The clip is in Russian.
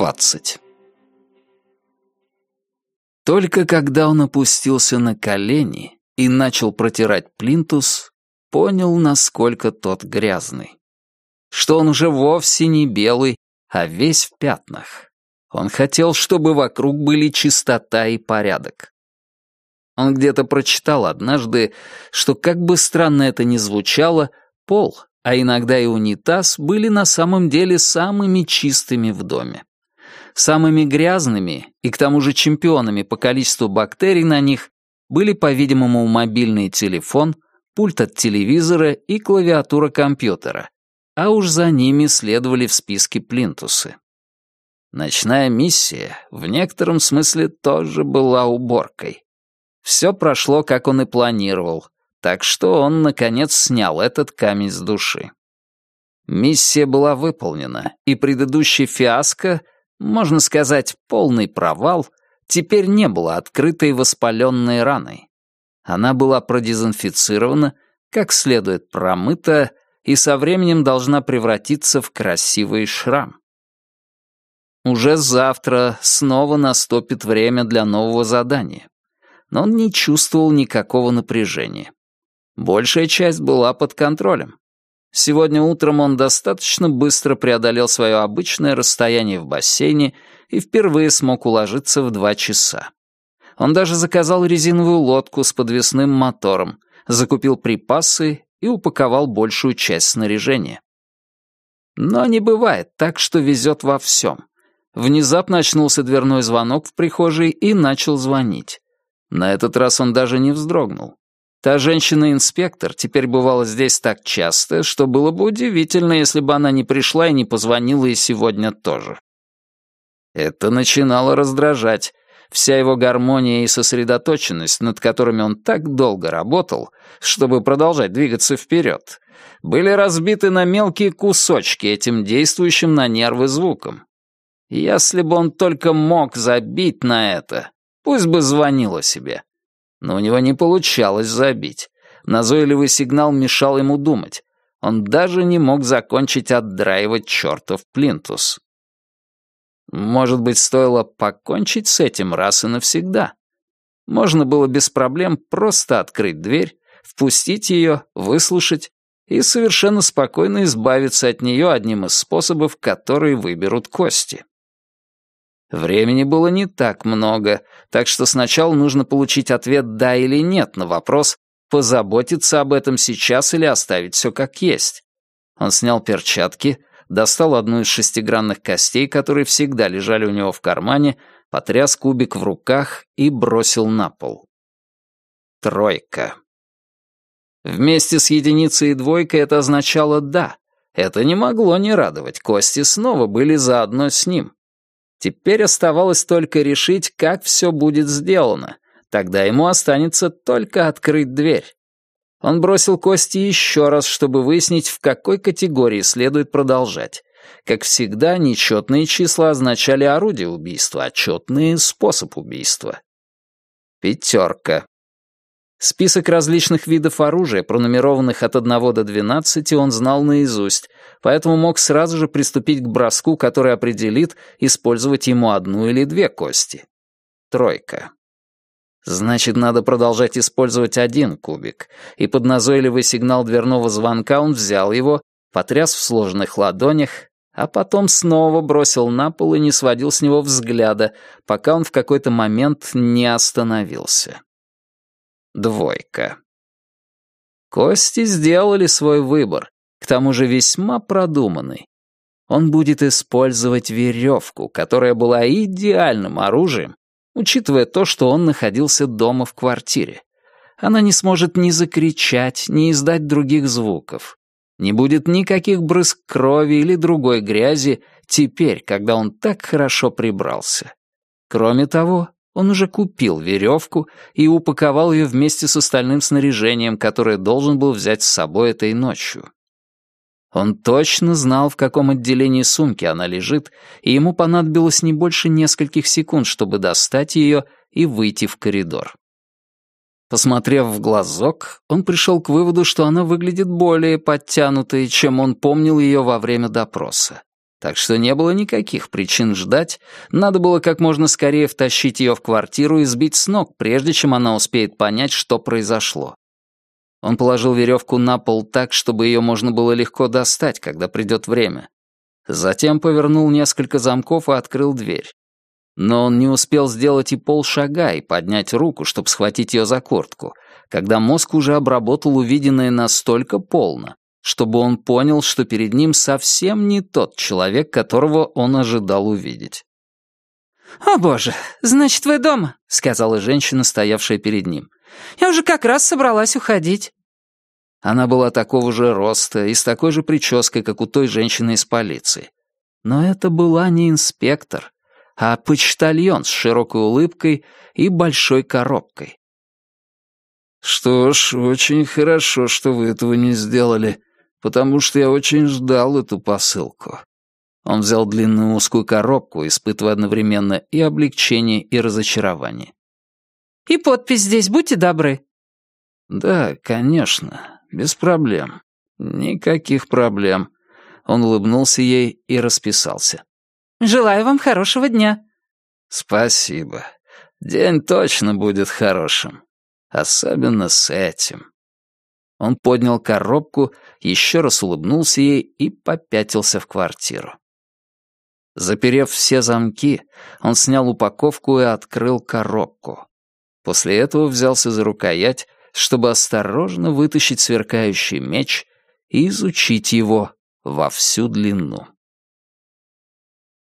20. Только когда он опустился на колени и начал протирать плинтус, понял, насколько тот грязный. Что он уже вовсе не белый, а весь в пятнах. Он хотел, чтобы вокруг были чистота и порядок. Он где-то прочитал однажды, что, как бы странно это ни звучало, пол, а иногда и унитаз были на самом деле самыми чистыми в доме. Самыми грязными и к тому же чемпионами по количеству бактерий на них были, по-видимому, мобильный телефон, пульт от телевизора и клавиатура компьютера, а уж за ними следовали в списке плинтусы. Ночная миссия в некотором смысле тоже была уборкой. Все прошло, как он и планировал, так что он, наконец, снял этот камень с души. Миссия была выполнена, и предыдущий фиаско, можно сказать, полный провал, теперь не было открытой воспаленной раной. Она была продезинфицирована, как следует промыта, и со временем должна превратиться в красивый шрам. Уже завтра снова наступит время для нового задания но он не чувствовал никакого напряжения. Большая часть была под контролем. Сегодня утром он достаточно быстро преодолел свое обычное расстояние в бассейне и впервые смог уложиться в два часа. Он даже заказал резиновую лодку с подвесным мотором, закупил припасы и упаковал большую часть снаряжения. Но не бывает так, что везет во всем. Внезапно очнулся дверной звонок в прихожей и начал звонить. На этот раз он даже не вздрогнул. Та женщина-инспектор теперь бывала здесь так часто, что было бы удивительно, если бы она не пришла и не позвонила и сегодня тоже. Это начинало раздражать. Вся его гармония и сосредоточенность, над которыми он так долго работал, чтобы продолжать двигаться вперед, были разбиты на мелкие кусочки этим действующим на нервы звуком. Если бы он только мог забить на это, Пусть бы звонила себе. Но у него не получалось забить. Назойливый сигнал мешал ему думать. Он даже не мог закончить отдраивать чертов плинтус. Может быть, стоило покончить с этим раз и навсегда. Можно было без проблем просто открыть дверь, впустить ее, выслушать и совершенно спокойно избавиться от нее одним из способов, которые выберут кости. Времени было не так много, так что сначала нужно получить ответ «да» или «нет» на вопрос, позаботиться об этом сейчас или оставить все как есть. Он снял перчатки, достал одну из шестигранных костей, которые всегда лежали у него в кармане, потряс кубик в руках и бросил на пол. Тройка. Вместе с единицей и двойкой это означало «да». Это не могло не радовать, кости снова были заодно с ним. Теперь оставалось только решить, как все будет сделано. Тогда ему останется только открыть дверь. Он бросил кости еще раз, чтобы выяснить, в какой категории следует продолжать. Как всегда, нечетные числа означали орудие убийства, а четные — способ убийства. Пятерка. Список различных видов оружия, пронумерованных от 1 до 12, он знал наизусть, поэтому мог сразу же приступить к броску, который определит, использовать ему одну или две кости. Тройка. Значит, надо продолжать использовать один кубик, и под назойливый сигнал дверного звонка он взял его, потряс в сложенных ладонях, а потом снова бросил на пол и не сводил с него взгляда, пока он в какой-то момент не остановился. Двойка. Кости сделали свой выбор, к тому же весьма продуманный. Он будет использовать веревку, которая была идеальным оружием, учитывая то, что он находился дома в квартире. Она не сможет ни закричать, ни издать других звуков. Не будет никаких брызг крови или другой грязи теперь, когда он так хорошо прибрался. Кроме того, он уже купил веревку и упаковал ее вместе с остальным снаряжением, которое должен был взять с собой этой ночью. Он точно знал, в каком отделении сумки она лежит, и ему понадобилось не больше нескольких секунд, чтобы достать ее и выйти в коридор. Посмотрев в глазок, он пришел к выводу, что она выглядит более подтянутой, чем он помнил ее во время допроса. Так что не было никаких причин ждать, надо было как можно скорее втащить ее в квартиру и сбить с ног, прежде чем она успеет понять, что произошло. Он положил веревку на пол так, чтобы ее можно было легко достать, когда придет время. Затем повернул несколько замков и открыл дверь. Но он не успел сделать и полшага и поднять руку, чтобы схватить ее за куртку, когда мозг уже обработал увиденное настолько полно, чтобы он понял, что перед ним совсем не тот человек, которого он ожидал увидеть. «О боже, значит, вы дома», — сказала женщина, стоявшая перед ним. «Я уже как раз собралась уходить». Она была такого же роста и с такой же прической, как у той женщины из полиции. Но это была не инспектор, а почтальон с широкой улыбкой и большой коробкой. «Что ж, очень хорошо, что вы этого не сделали», потому что я очень ждал эту посылку». Он взял длинную узкую коробку, испытывая одновременно и облегчение, и разочарование. «И подпись здесь, будьте добры». «Да, конечно, без проблем. Никаких проблем». Он улыбнулся ей и расписался. «Желаю вам хорошего дня». «Спасибо. День точно будет хорошим. Особенно с этим». Он поднял коробку, еще раз улыбнулся ей и попятился в квартиру. Заперев все замки, он снял упаковку и открыл коробку. После этого взялся за рукоять, чтобы осторожно вытащить сверкающий меч и изучить его во всю длину.